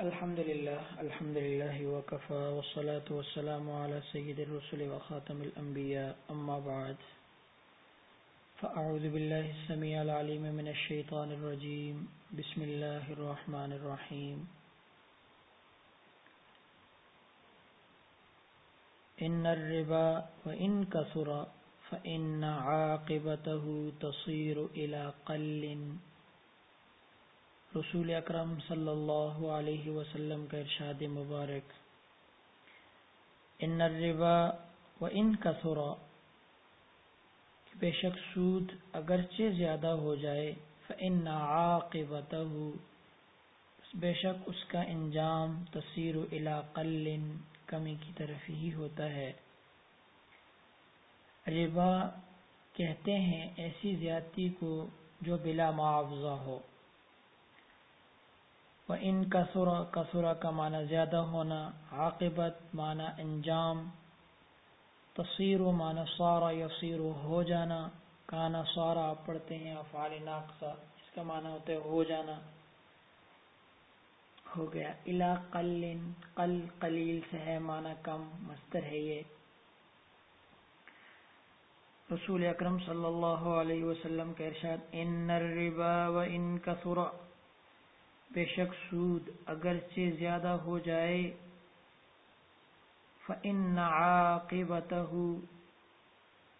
الحمد لله الحمد لله وكفى، والصلاة والسلام على سيد الرسل وخاتم الأنبياء، أما بعد. فأعوذ بالله السميع العليم من الشيطان الرجيم. بسم الله الرحمن الرحيم. إن الربا وإن كثر، فإن عاقبته تصير إلى قل رسول اکرم صلی اللہ علیہ وسلم کا ارشاد مبارک. ان الربا و ان کثرا. بے شک سود اگرچہ زیادہ ہو جائے فن عاقبتہ بے شک اس کا انجام تصیر الى قل کمی کی طرف ہی ہوتا ہے۔ ربا کہتے ہیں ایسی زیادتی کو جو بلا معاوضہ ہو۔ و ان کسورا کسورا کا معنی زیادہ ہونا عاقبت معنی انجام تصیر و معنی سارا یسیر ہو جانا کانا سارا پڑھتے ہیں افعال ناقصہ، اس کا معنی ہوتا ہے ہو جانا، ہو گیا۔ الا قل قل قلیل سے ہے، معنی کم، مستر ہے یہ۔ رسول اکرم صلی اللہ علیہ وسلم کا ارشاد ان الربا و ان کثرا بے شک سود اگرچہ زیادہ ہو جائے فن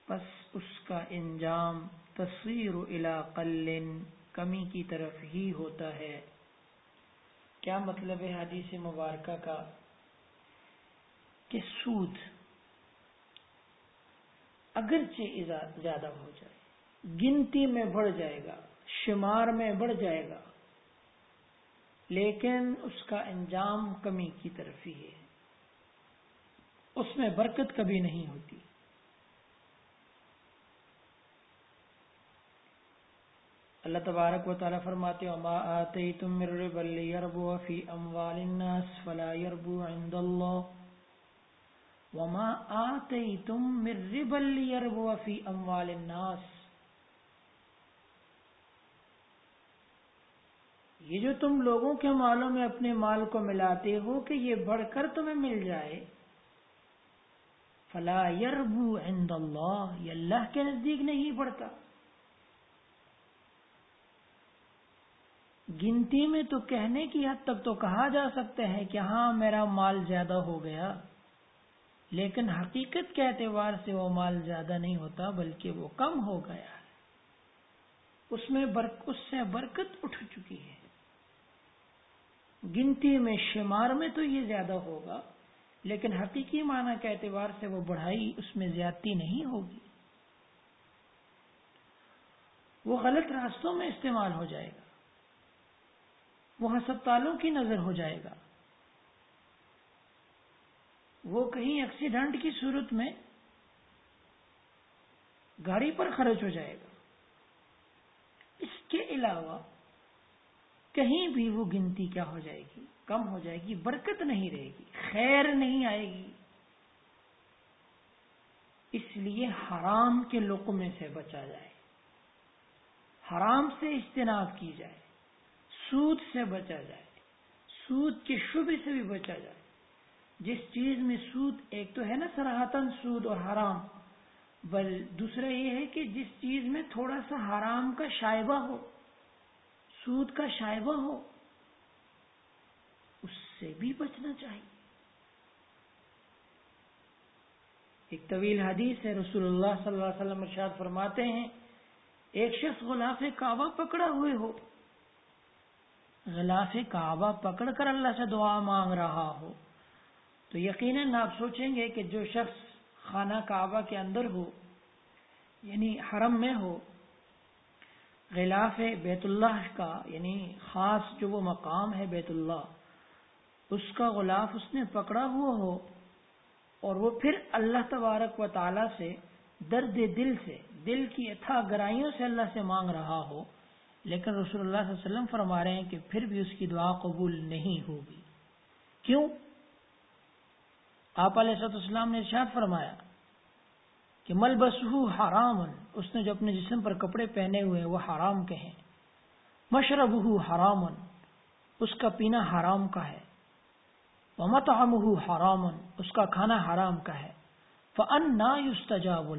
پس اس کا انجام تصویر قل کمی کی طرف ہی ہوتا ہے۔ کیا مطلب ہے حدیث مبارکہ کا؟ کہ سود اگرچہ زیادہ ہو جائے، گنتی میں بڑھ جائے گا، شمار میں بڑھ جائے گا لیکن اس کا انجام کمی کی طرف ہی ہے۔ اس میں برکت کبھی نہیں ہوتی۔ اللہ تبارک و تعالیٰ فرماتے وما آتیتم من ربا لیربو فی اموال الناس فلا یربو عند اللہ وما آتیتم من ربا لیربو فی اموال الناس یہ جو تم لوگوں کے مالوں میں اپنے مال کو ملاتے ہو کہ یہ بڑھ کر تمہیں مل جائے۔ فلا یربو عند اللہ، یہ اللہ کے نزدیک نہیں بڑھتا۔ گنتی میں تو کہنے کی حد تک تو کہا جا سکتا ہے کہ ہاں میرا مال زیادہ ہو گیا، لیکن حقیقت کے اعتبار سے وہ مال زیادہ نہیں ہوتا، بلکہ وہ کم ہو گیا۔ ہے اس میں اس سے برکت اٹھ چکی ہے۔ گنتی میں شمار میں تو یہ زیادہ ہوگا، لیکن حقیقی معنی کے اعتبار سے وہ بڑھائی اس میں زیادتی نہیں ہوگی۔ وہ غلط راستوں میں استعمال ہو جائے گا۔ وہ ہسپتالوں کی نظر ہو جائے گا۔ وہ کہیں ایکسیڈنٹ کی صورت میں گاڑی پر خرچ ہو جائے گا۔ اس کے علاوہ کہیں بھی وہ گنتی کیا ہو جائے گی؟ کم ہو جائے گی، برکت نہیں رہے گی، خیر نہیں آئے گی۔ اس لیے حرام کے لقمے سے بچا جائے، حرام سے اجتناب کی جائے، سود سے بچا جائے، سود کے شبے سے بھی بچا جائے۔ جس چیز میں سود، ایک تو ہے نا سراہتن سود اور حرام، بل دوسرا یہ ہے کہ جس چیز میں تھوڑا سا حرام کا شائبہ ہو سود کا شائبہ ہو، اس سے بھی بچنا چاہیے۔ ایک طویل حدیث ہے، رسول اللہ صلی اللہ علیہ وسلم ارشاد فرماتے ہیں، ایک شخص غلاف کعبہ پکڑا ہوئے ہو۔ غلاف کعبہ پکڑ کر اللہ سے دعا مانگ رہا ہو۔ تو یقیناً آپ سوچیں گے کہ جو شخص خانہ کعبہ کے اندر ہو یعنی حرم میں ہو غلاف بیت اللہ کا یعنی خاص جو وہ مقام ہے بیت اللہ، اس کا غلاف اس نے پکڑا ہوا ہو اور وہ پھر اللہ تبارک و تعالی سے درد دل سے، دل کی اتھا گرائیوں سے اللہ سے مانگ رہا ہو۔ لیکن رسول اللہ صلی اللہ علیہ وسلم فرما رہے ہیں کہ پھر بھی اس کی دعا قبول نہیں ہوگی۔ کیوں؟ آپ علیہ السلام نے ارشاد فرمایا کہ مل بس حرام اس نے جو اپنے جسم پر کپڑے پہنے ہوئے وہ حرام کے ہیں مشرب حرام اس کا پینا حرام کا ہے۔ مت حرام اس کا کھانا حرام کا ہے۔ فن نہ یوستجاب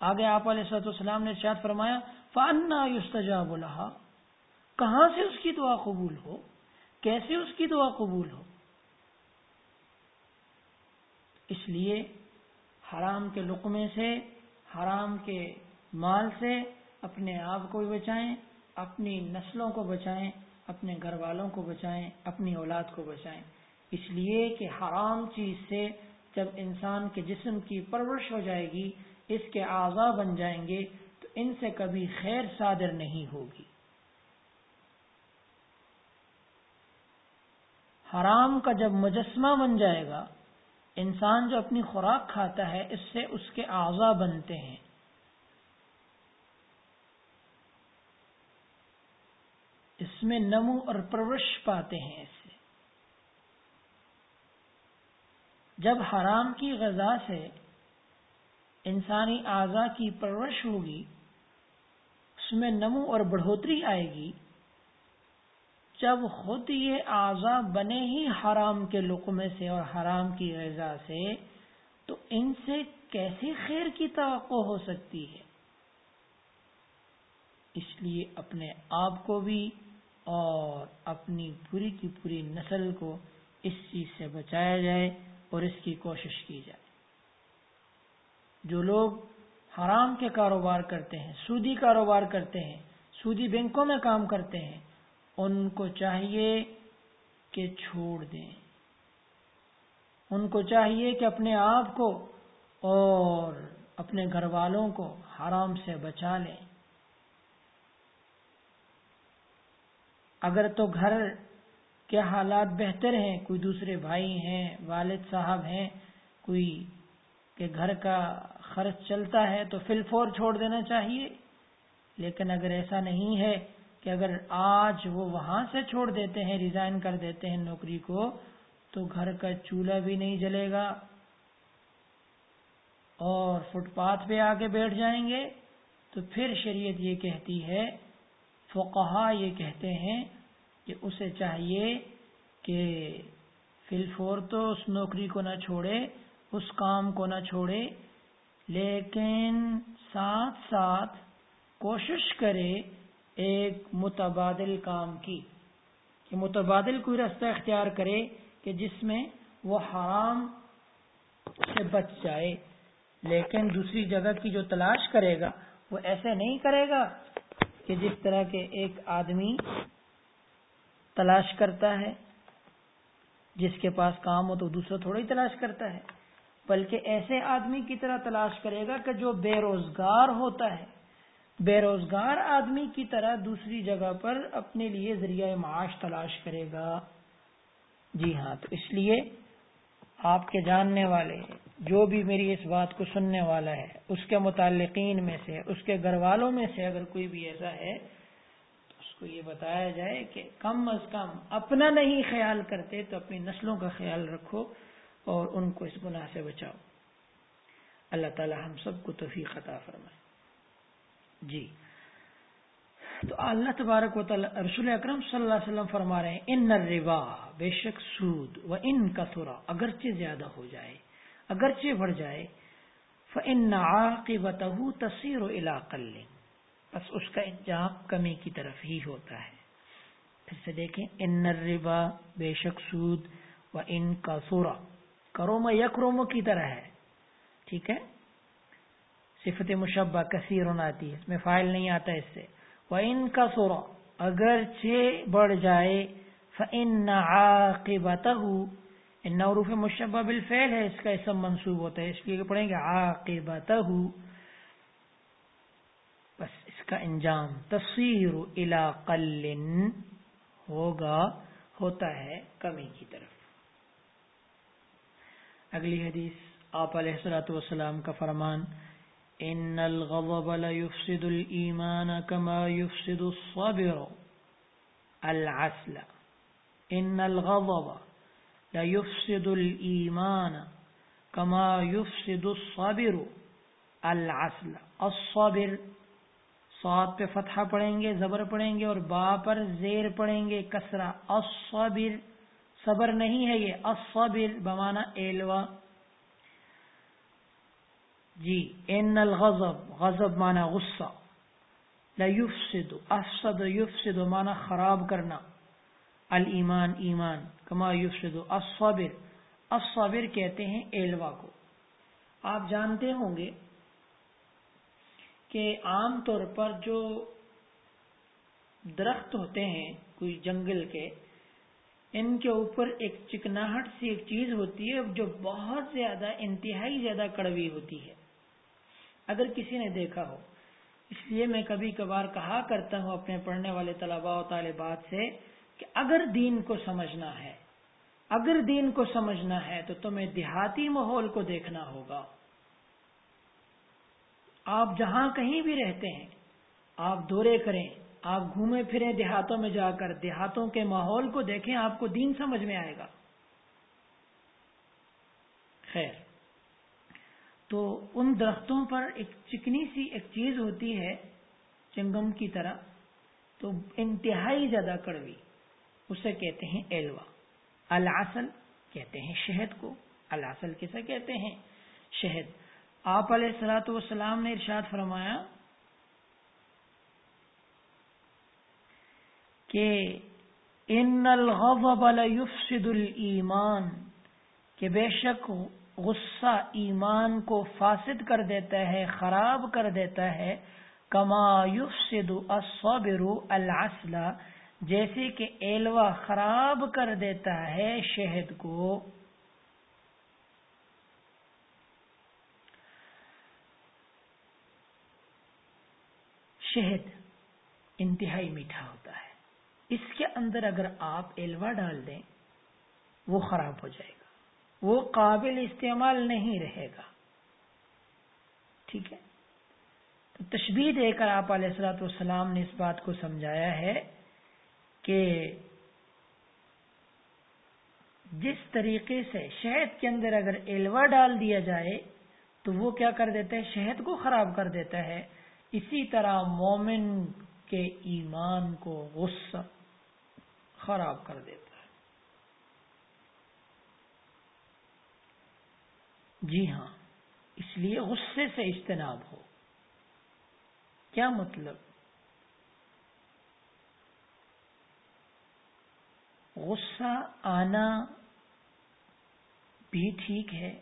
آگے آپ علیہ صلاحت السلام نے شاید فرمایا فن نہ یوستجاب کہاں سے اس کی دعا قبول ہو؟ کیسے اس کی دعا قبول ہو؟ اس لیے حرام کے لقمے سے، حرام کے مال سے اپنے آپ کو بھی بچائیں، اپنی نسلوں کو بچائیں، اپنے گھر والوں کو بچائیں، اپنی اولاد کو بچائیں۔ اس لیے کہ حرام چیز سے جب انسان کے جسم کی پرورش ہو جائے گی، اس کے اعضاء بن جائیں گے، تو ان سے کبھی خیر صادر نہیں ہوگی۔ حرام کا جب مجسمہ بن جائے گا انسان جو اپنی خوراک کھاتا ہے، اس سے اس کے اعضا بنتے ہیں۔ اس میں نمو اور پرورش پاتے ہیں اس سے۔ جب حرام کی غذا سے انسانی اعضا کی پرورش ہوگی، اس میں نمو اور بڑھوتری آئے گی جب خود یہ اعضا بنے ہی حرام کے لقمے سے اور حرام کی غذا سے، تو ان سے کیسی خیر کی توقع ہو سکتی ہے؟ اس لیے اپنے آپ کو بھی اور اپنی پوری کی پوری نسل کو اس چیز سے بچایا جائے اور اس کی کوشش کی جائے۔ جو لوگ حرام کے کاروبار کرتے ہیں، سودی کاروبار کرتے ہیں، سودی بینکوں میں کام کرتے ہیں ان کو چاہیے کہ چھوڑ دیں۔ ان کو چاہیے کہ اپنے آپ کو اور اپنے گھر والوں کو حرام سے بچا لیں۔ اگر تو گھر کے حالات بہتر ہیں، کوئی دوسرے بھائی ہیں، والد صاحب ہیں، کوئی کہ گھر کا خرچ چلتا ہے تو فل فور چھوڑ دینا چاہیے۔ لیکن اگر ایسا نہیں ہے کہ اگر آج وہ وہاں سے چھوڑ دیتے ہیں ریزائن کر دیتے ہیں نوکری کو، تو گھر کا چولہا بھی نہیں جلے گا۔ اور فٹ پاتھ پہ آ کے بیٹھ جائیں گے۔ تو پھر شریعت یہ کہتی ہے، فقہا یہ کہتے ہیں کہ اسے چاہیے کہ فل فور تو اس نوکری کو نہ چھوڑے، اس کام کو نہ چھوڑے، لیکن ساتھ ساتھ کوشش کرے ایک متبادل کام کی کہ متبادل کوئی رستہ اختیار کرے کہ جس میں وہ حرام سے بچ جائے، لیکن دوسری جگہ کی جو تلاش کرے گا، وہ ایسے نہیں کرے گا کہ جس طرح کے ایک آدمی تلاش کرتا ہے، جس کے پاس کام ہو تو دوسرا تھوڑا ہی تلاش کرتا ہے، بلکہ ایسے آدمی کی طرح تلاش کرے گا کہ جو بے روزگار ہوتا ہے۔ بے روزگار آدمی کی طرح دوسری جگہ پر اپنے لیے ذریعہ معاش تلاش کرے گا۔ جی ہاں تو اس لیے آپ کے جاننے والے، جو بھی میری اس بات کو سننے والا ہے، اس کے متعلقین میں سے، اس کے گھر والوں میں سے اگر کوئی بھی ایسا ہے، تو اس کو یہ بتایا جائے کہ کم از کم اپنا نہیں خیال کرتے تو اپنی نسلوں کا خیال رکھو اور ان کو اس گناہ سے بچاؤ۔ اللہ تعالی ہم سب کو توفیق عطا فرمائے۔ جی۔ تو اللہ تبارک و تعالی رسول اکرم صلی اللہ علیہ وسلم فرما رہے ہیں، ان الربا، بے شک سود و ان کا اگرچہ زیادہ ہو جائے، اگرچہ بڑھ جائے فن عاقبته تصير الى قل بس اس کا انجام کمی کی طرف ہی ہوتا ہے۔ پھر سے دیکھیں، ان الربا، بے شک سود و ان کا سورا کروم یکروم کی طرح ہے۔ ٹھیک ہے؟ صفت مشبہ کثیر آتی ہے اس میں فائل نہیں آتا اس سے۔ وہ ان کا سورا اگر چھ بڑھ جائے فن عاقبت ان عروف مشبہ بالفعل ہے، اس کا اسم منصوب ہوتا ہے۔ اس لیے پڑھیں گے عاقبت بس اس کا انجام تصویر الى قل ہوگا، ہوتا ہے کمی کی طرف۔ اگلی حدیث، آپ علیہ السلاۃ والسلام کا فرمان ان الغضب لا يفسد الايمان كما يفسد الصبر العسل ان الغضب لا يفسد الايمان كما يفسد الصبر العسل الصبر صاد پہ فتحہ پڑھیں گے، زبر پڑھیں گے اور با پر زیر پڑھیں گے، کسرہ الصبر صبر نہیں ہے یہ، الصبر بمانا ایلوا جی ان الغضب، غضب مانا غصہ یفسد، افسد، یفسد مانا خراب کرنا المان ایمان، کما یفسد الصبر الصبر کہتے ہیں ایلوا کو۔ آپ جانتے ہوں گے کہ عام طور پر جو درخت ہوتے ہیں کوئی جنگل کے، ان کے اوپر ایک چکناہٹ سی ایک چیز ہوتی ہے، جو بہت زیادہ، انتہائی زیادہ کڑوی ہوتی ہے۔ اگر کسی نے دیکھا ہو۔ اس لیے میں کبھی کبھار کہا کرتا ہوں اپنے پڑھنے والے طلباء و طالبات سے کہ اگر دین کو سمجھنا ہے، اگر دین کو سمجھنا ہے تو تمہیں دیہاتی ماحول کو دیکھنا ہوگا۔ آپ جہاں کہیں بھی رہتے ہیں، آپ دورے کریں، آپ گھومے پھریں دیہاتوں میں جا کر، دیہاتوں کے ماحول کو دیکھیں، آپ کو دین سمجھ میں آئے گا۔ خیر۔ تو ان درختوں پر ایک چکنی سی ایک چیز ہوتی ہے، چنگم کی طرح، تو انتہائی زیادہ کڑوی، اسے کہتے ہیں ایلوا۔ الاسل کہتے ہیں شہد کو الاسل کیسے کہتے ہیں؟ شہد۔ آپ علیہ السلاۃ والسلام نے ارشاد فرمایا کہ ان الغضب یفسد الایمان، کہ بے شک غصہ ایمان کو فاسد کر دیتا ہے، خراب کر دیتا ہے۔ کما یفسد الصبر العسل، جیسے کہ ایلوا خراب کر دیتا ہے شہد کو۔ شہد انتہائی میٹھا ہوتا ہے۔ اس کے اندر اگر آپ ایلوا ڈال دیں، وہ خراب ہو جائے گا۔ وہ قابل استعمال نہیں رہے گا۔ ٹھیک ہے؟ تو تشبیح دے کر آپ علیہ السلاۃ والسلام نے اس بات کو سمجھایا ہے کہ جس طریقے سے شہد کے اندر اگر ایلوا ڈال دیا جائے تو وہ کیا کر دیتا ہے؟ شہد کو خراب کر دیتا ہے۔ اسی طرح مومن کے ایمان کو غصہ خراب کر دیتا ہے۔ جی ہاں اس لیے غصے سے اجتناب ہو۔ کیا مطلب؟ غصہ آنا بھی ٹھیک ہے،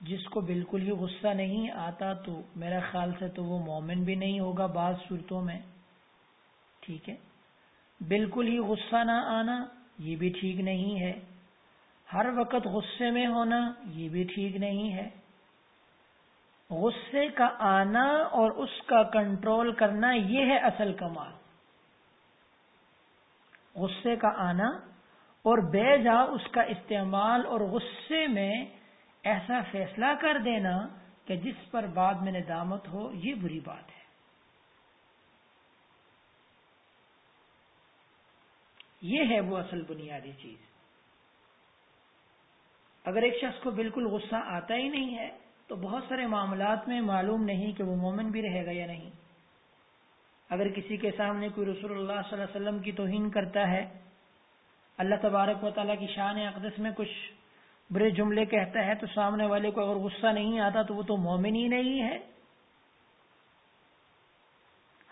جس کو بالکل ہی غصہ نہیں آتا تو میرا خیال سے تو وہ مومن بھی نہیں ہوگا بعض صورتوں میں۔ ٹھیک ہے؟ بالکل ہی غصہ نہ آنا یہ بھی ٹھیک نہیں ہے۔ ہر وقت غصے میں ہونا یہ بھی ٹھیک نہیں ہے۔ غصے کا آنا اور اس کا کنٹرول کرنا یہ ہے اصل کمال۔ غصے کا آنا اور بے جا اس کا استعمال اور غصے میں ایسا فیصلہ کر دینا کہ جس پر بعد میں ندامت ہو، یہ بری بات ہے۔ یہ ہے وہ اصل بنیادی چیز۔ اگر ایک شخص کو بالکل غصہ آتا ہی نہیں ہے، تو بہت سارے معاملات میں معلوم نہیں کہ وہ مومن بھی رہے گا یا نہیں۔ اگر کسی کے سامنے کوئی رسول اللہ صلی اللہ علیہ وسلم کی توہین کرتا ہے، اللہ تبارک و تعالیٰ کی شان اقدس میں کچھ برے جملے کہتا ہے، تو سامنے والے کو اگر غصہ نہیں آتا تو وہ تو مومن ہی نہیں ہے۔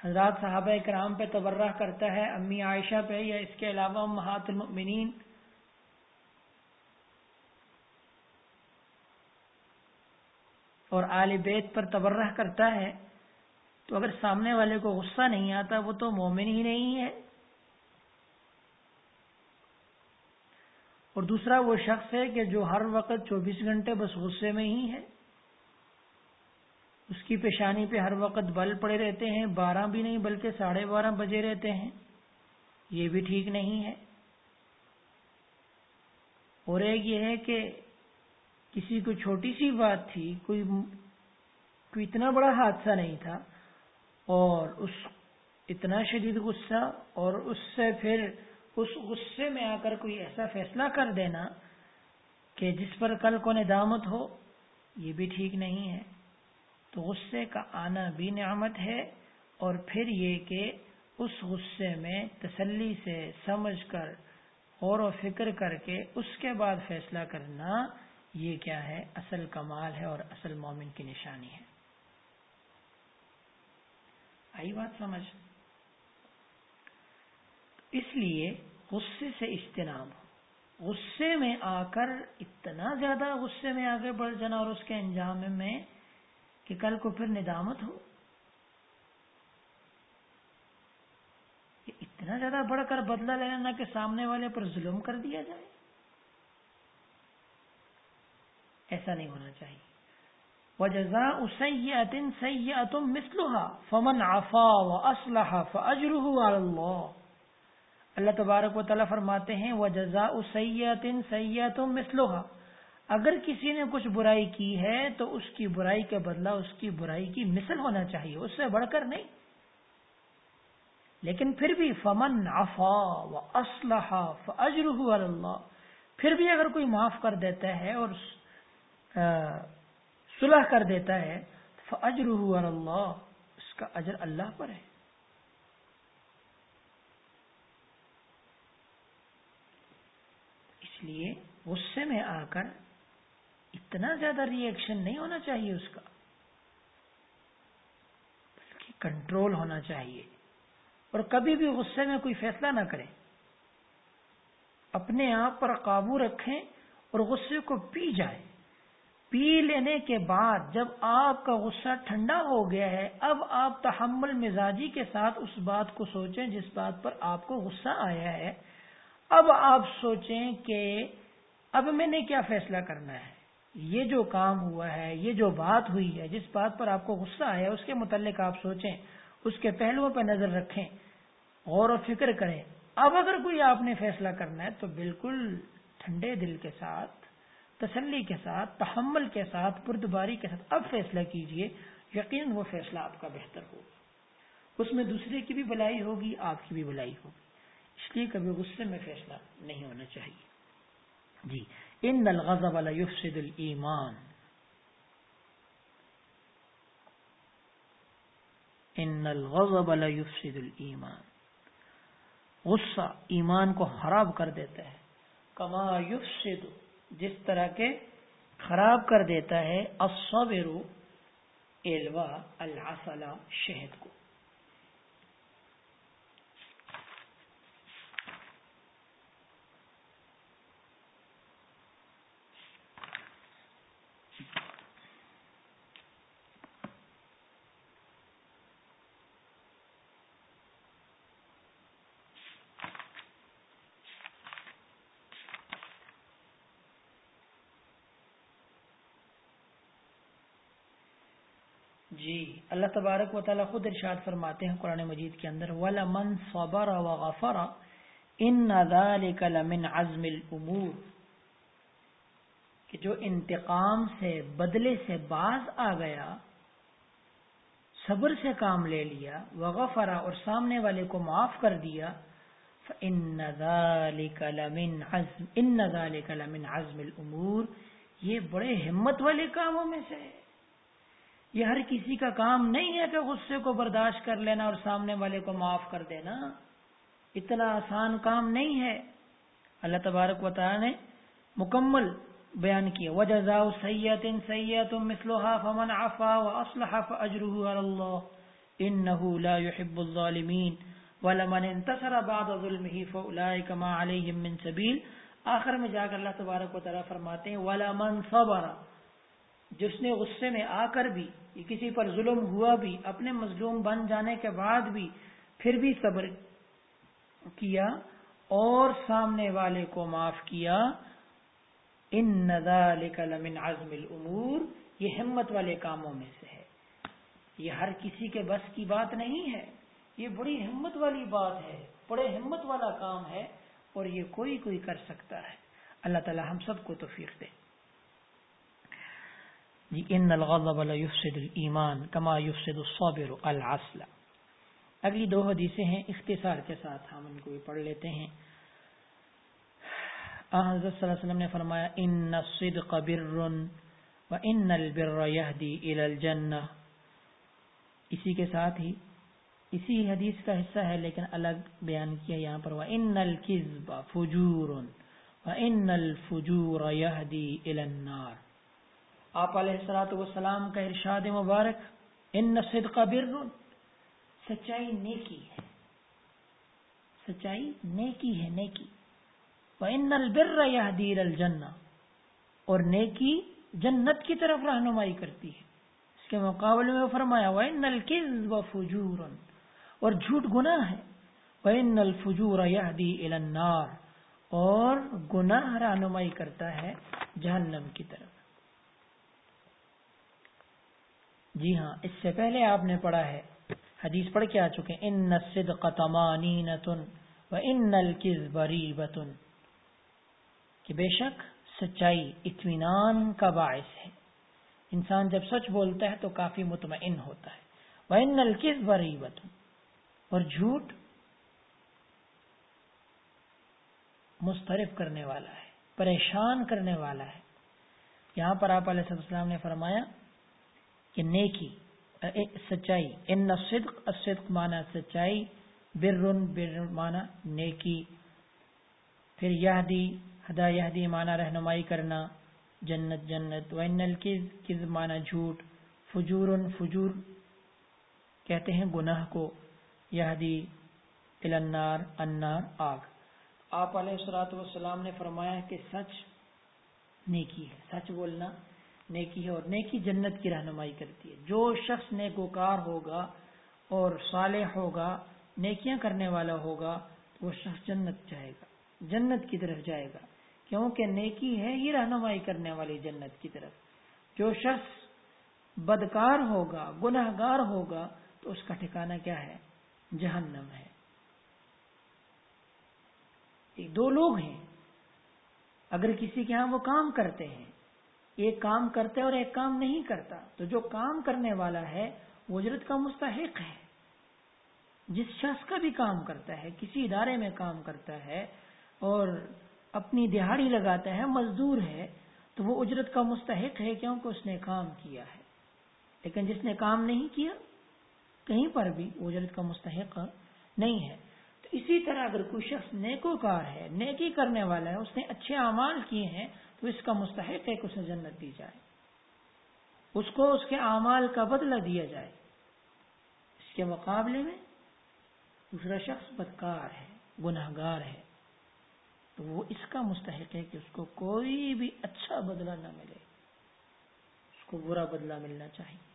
حضرات صحابہ کرام پہ تبرہ کرتا ہے، امی عائشہ پہ یا اس کے علاوہ محات المؤمنین۔ اور آل بیت پر تبرہ کرتا ہے، تو اگر سامنے والے کو غصہ نہیں آتا، وہ تو مومن ہی نہیں ہے۔ اور دوسرا وہ شخص ہے کہ جو ہر وقت چوبیس گھنٹے بس غصے میں ہی ہے۔ اس کی پیشانی پہ ہر وقت بل پڑے رہتے ہیں، بارہ بھی نہیں بلکہ ساڑھے بارہ بجے رہتے ہیں۔ یہ بھی ٹھیک نہیں ہے۔ اور ایک یہ ہے کہ کسی کو چھوٹی سی بات تھی، کوئی کوئی اتنا بڑا حادثہ نہیں تھا، اور اس، اتنا شدید غصہ، اور اس سے پھر اس غصے میں آ کر کوئی ایسا فیصلہ کر دینا کہ جس پر کل کو ندامت ہو، یہ بھی ٹھیک نہیں ہے۔ تو غصے کا آنا بھی نعمت ہے، اور پھر یہ کہ اس غصے میں تسلی سے سمجھ کر، غور و فکر کر کے اس کے بعد فیصلہ کرنا یہ کیا ہے؟ اصل کمال ہے اور اصل مومن کی نشانی ہے۔ آئی بات سمجھ؟ اس لیے غصے سے اجتناب ہو۔ غصے میں آ کر اتنا زیادہ غصے میں آگے بڑھ جانا اور اس کے انجام میں کہ کل کو پھر ندامت ہو۔ اتنا زیادہ بڑھ کر بدلہ لینا کہ سامنے والے پر ظلم کر دیا جائے۔ ایسا نہیں ہونا چاہیے۔ وجزا سیات سیات مسلحا فمن آفا و اسلحہ فجر اللہ اللہ تبارک و تعالیٰ فرماتے ہیں وہ جزا سیات سیات اگر کسی نے کچھ برائی کی ہے تو اس کی برائی کے بدلہ اس کی برائی کی مثل ہونا چاہیے، اس سے بڑھ کر نہیں۔ لیکن پھر بھی فمن آفا و اسلحہ فجر اللہ پھر بھی اگر کوئی معاف کر دیتا ہے اور صلح کر دیتا ہے فجر اللہ اس کا اجر اللہ پر ہے۔ اس لیے غصے میں آ کر اتنا زیادہ ری ایکشن نہیں ہونا چاہیے اس کا، بلکہ کنٹرول ہونا چاہیے۔ اور کبھی بھی غصے میں کوئی فیصلہ نہ کریں اپنے آپ پر قابو رکھیں اور غصے کو پی جائیں پی لینے کے بعد جب آپ کا غصہ ٹھنڈا ہو گیا ہے، اب آپ تحمل مزاجی کے ساتھ اس بات کو سوچیں جس بات پر آپ کو غصہ آیا ہے۔ اب آپ سوچیں کہ اب میں نے کیا فیصلہ کرنا ہے؟ یہ جو کام ہوا ہے، یہ جو بات ہوئی ہے، جس بات پر آپ کو غصہ آیا اس کے متعلق آپ سوچیں، اس کے پہلوؤں پہ نظر رکھیں، غور و فکر کریں۔ اب اگر کوئی آپ نے فیصلہ کرنا ہے تو بالکل ٹھنڈے دل کے ساتھ تسلی کے ساتھ، تحمل کے ساتھ، بردباری کے ساتھ اب فیصلہ کیجیے یقین وہ فیصلہ آپ کا بہتر ہوگا اس میں دوسرے کی بھی بلائی ہوگی، آپ کی بھی بلائی ہوگی۔ اس لیے کبھی غصے میں فیصلہ نہیں ہونا چاہیے۔ جی ان الغضب یفسد الایمان۔ ان الغضب یفسد الایمان۔ غصہ ایمان کو خراب کر دیتا ہے۔ کما یفسد جس طرح کے خراب کر دیتا ہے الصبر الوا العسل شہد کو۔ جی اللہ تبارک و تعالیٰ خود ارشاد فرماتے ہیں قرآن مجید کے اندر ولا وَلَمَنْ صَبَرَ وَغَفَرَ إِنَّ ذَلِكَ لَمِنْ عَزْمِ الْأُمُورِ۔ کہ جو انتقام سے، بدلے سے باز آ گیا، صبر سے کام لے لیا وغفرا اور سامنے والے کو معاف کر دیا، فَإِنَّ ذَلِكَ لَمِنْ عَزْمِ، إِنَّ ذَلِكَ لَمِنْ عَزْمِ الْأُمُورِ۔ یہ بڑے ہمت والے کاموں میں سے ہے۔ یہ ہر کسی کا کام نہیں ہے کہ غصے کو برداشت کر لینا اور سامنے والے کو معاف کر دینا۔ اتنا آسان کام نہیں ہے۔ اللہ تبارک و تعالی نے مکمل بیان کیا۔ وجزا سید سید مسلحا فمن عفا و اسلحہ فاجرہ اللہ انہو لا يحب الظالمین ولمن انتصر بعد ظلمه فاولئک ما علیہم من سبیل آخر میں جا کر اللہ تبارک و تعالی فرماتے ہیں، ولمن صبر۔ جس نے غصے میں آ کر بھی کسی پر ظلم ہوا بھی، اپنے مظلوم بن جانے کے بعد بھی پھر بھی صبر کیا اور سامنے والے کو معاف کیا۔ ان لمن عزم الامور یہ ہمت والے کاموں میں سے ہے۔ یہ ہر کسی کے بس کی بات نہیں ہے۔ یہ بڑی ہمت والی بات ہے، بڑے ہمت والا کام ہے اور یہ کوئی کوئی کر سکتا ہے۔ اللہ تعالی ہم سب کو توفیق دے۔ جی ان الغضب لا يفسد الايمان كما يفسد الصابر العسل۔ اگلی دو حدیثیں ہیں، اختصار کے ساتھ ہم ان کو بھی پڑھ لیتے ہیں۔ حضرت صلی اللہ علیہ وسلم نے فرمایا، ان الصدق بر وان البر يهدي الى الجنه اسی کے ساتھ ہی، اسی حدیث کا حصہ ہے لیکن الگ بیان کیا یہاں پر ان الکذب فجور و ان الفجور یہدی الی النار۔ آپ علیہ الصلوۃ والسلام کا ارشاد مبارک، ان صدق بر، سچائی نیکی ہے۔ سچائی نیکی ہے، نیکی۔ و ان البر یہدی الی الجنہ اور نیکی جنت کی طرف رہنمائی کرتی ہے۔ اس کے مقابلے میں فرمایا وہ نل و فجور۔ اور جھوٹ گناہ ہے۔ وہ نل فجور النار۔ اور گناہ رہنمائی کرتا ہے جہنم کی طرف۔ جی ہاں اس سے پہلے آپ نے پڑھا ہے، حدیث پڑھ کے آ چکے ان صدق تمانینتن و ان الکذب ریبتن کہ بے شک سچائی، اطمینان کا باعث ہے۔ انسان جب سچ بولتا ہے تو کافی مطمئن ہوتا ہے۔ وہ نلکس بری اور جھوٹ مسترف کرنے والا ہے، پریشان کرنے والا ہے۔ یہاں پر آپ علیہ السلام نے فرمایا کہ نیکی سچائی، ان صدق صدق مانا سچائی، برن بر مانا نیکی۔ پھر یادی ہدا یہدی مانا رہنمائی کرنا، جنت جنت وینل کز کز مانا جھوٹ فجور فجور کہتے ہیں گناہ کو، یہدی النار انار آگ۔ آپ علیہ السلاۃ والسلام نے فرمایا کہ سچ نیکی ہے، سچ بولنا نیکی ہے اور نیکی جنت کی رہنمائی کرتی ہے۔ جو شخص نیکوکار ہوگا اور صالح ہوگا، نیکیاں کرنے والا ہوگا تو وہ شخص جنت جائے گا، جنت کی طرف جائے گا۔ کیونکہ نیکی ہے ہی رہنمائی کرنے والی جنت کی طرف۔ جو شخص بدکار ہوگا گناہ گار ہوگا، تو اس کا ٹھکانہ کیا ہے؟ جہنم ہے۔ دو لوگ ہیں۔ اگر کسی کے ہاں وہ کام کرتے ہیں ایک کام کرتے اور ایک کام نہیں کرتا۔ تو جو کام کرنے والا ہے وہ اجرت کا مستحق ہے۔ جس شخص کا بھی کام کرتا ہے، کسی ادارے میں کام کرتا ہے اور اپنی دہاڑی لگاتا ہے، مزدور ہے، تو وہ اجرت کا مستحق ہے کیونکہ اس نے کام کیا ہے۔ لیکن جس نے کام نہیں کیا، کہیں پر بھی اجرت کا مستحق نہیں ہے۔ تو اسی طرح اگر کوئی شخص نیکو کار ہے، نیکی کرنے والا ہے، اس نے اچھے اعمال کیے ہیں تو اس کا مستحق ہے کہ اسے جنت دی جائے۔ اس کو اس کے اعمال کا بدلہ دیا جائے۔ اس کے مقابلے میں دوسرا شخص بدکار ہے گناہ گار ہے۔ تو وہ اس کا مستحق ہے کہ اس کو کوئی بھی اچھا بدلہ نہ ملے۔ اس کو برا بدلہ ملنا چاہیے۔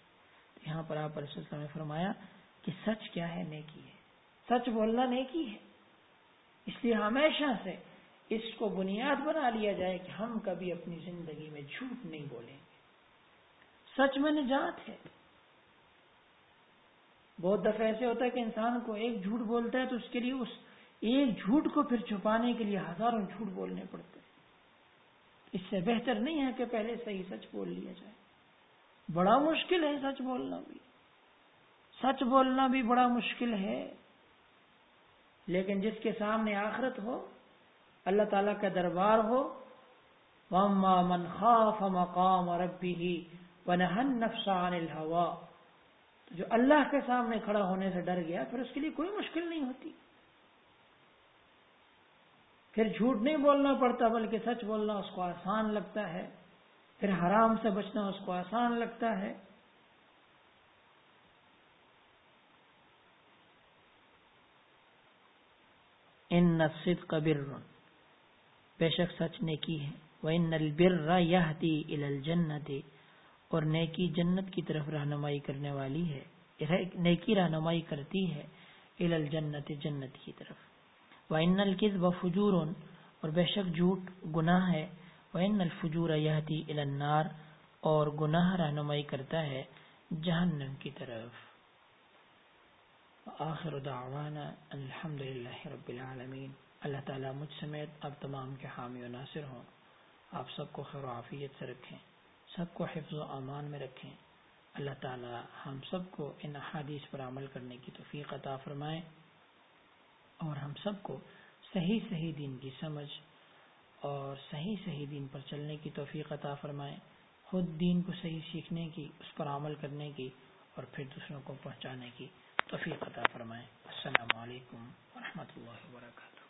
یہاں پر آپ نے فرمایا کہ سچ کیا ہے، نیکی ہے۔ سچ بولنا نیکی ہے۔ اس لیے ہمیشہ سے اس کو بنیاد بنا لیا جائے کہ ہم کبھی اپنی زندگی میں جھوٹ نہیں بولیں گے۔ سچ میں نجات ہے۔ بہت دفعہ ایسے ہوتا ہے کہ انسان کو ایک جھوٹ بولتا ہے تو اس کے لیے اس ایک جھوٹ کو پھر چھپانے کے لیے ہزاروں جھوٹ بولنے پڑتے اس سے بہتر نہیں ہے کہ پہلے صحیح سچ بول لیا جائے۔ بڑا مشکل ہے سچ بولنا بھی۔ سچ بولنا بھی بڑا مشکل ہے۔ لیکن جس کے سامنے آخرت ہو اللہ تعالی کا دربار ہو۔ من خاف مقام اور ابھی ہی ونہن نفسان الحوا جو اللہ کے سامنے کھڑا ہونے سے ڈر گیا، پھر اس کے لیے کوئی مشکل نہیں ہوتی۔ پھر جھوٹ نہیں بولنا پڑتا، بلکہ سچ بولنا اس کو آسان لگتا ہے۔ پھر حرام سے بچنا اس کو آسان لگتا ہے۔ ان نصد کا بر۔ بے شک سچ نیکی ہے۔ وہ ان نل بر یہ اور نیکی جنت کی طرف رہنمائی کرنے والی ہے۔ نیکی رہنمائی کرتی ہے۔ الجنت جنت کی طرف۔ وَإِنَّ الْكِذْبَ فُجُورٌ۔ اور بے شک جھوٹ گناہ ہے۔ وَإِنَّ الْفُجُورَ يَهْدِي إِلَى النَّارِ۔ اور گناہ رہنمائی کرتا ہے جہنم کی طرف۔ آخر دعوانا الحمدللہ رب العالمین۔ اللہ تعالیٰ مجھ سمیت اب تمام کے حامی و ناصر ہوں۔ آپ سب کو خیر و عافیت سے رکھیں، سب کو حفظ و امان میں رکھیں۔ اللہ تعالیٰ ہم سب کو ان احادیث پر عمل کرنے کی توفیق عطا فرمائیں اور ہم سب کو صحیح صحیح دین کی سمجھ اور صحیح صحیح دین پر چلنے کی توفیق عطا فرمائیں خود دین کو صحیح سیکھنے کی، اس پر عمل کرنے کی اور پھر دوسروں کو پہنچانے کی توفیق عطا فرمائیں السلام علیکم ورحمۃ اللہ وبرکاتہ۔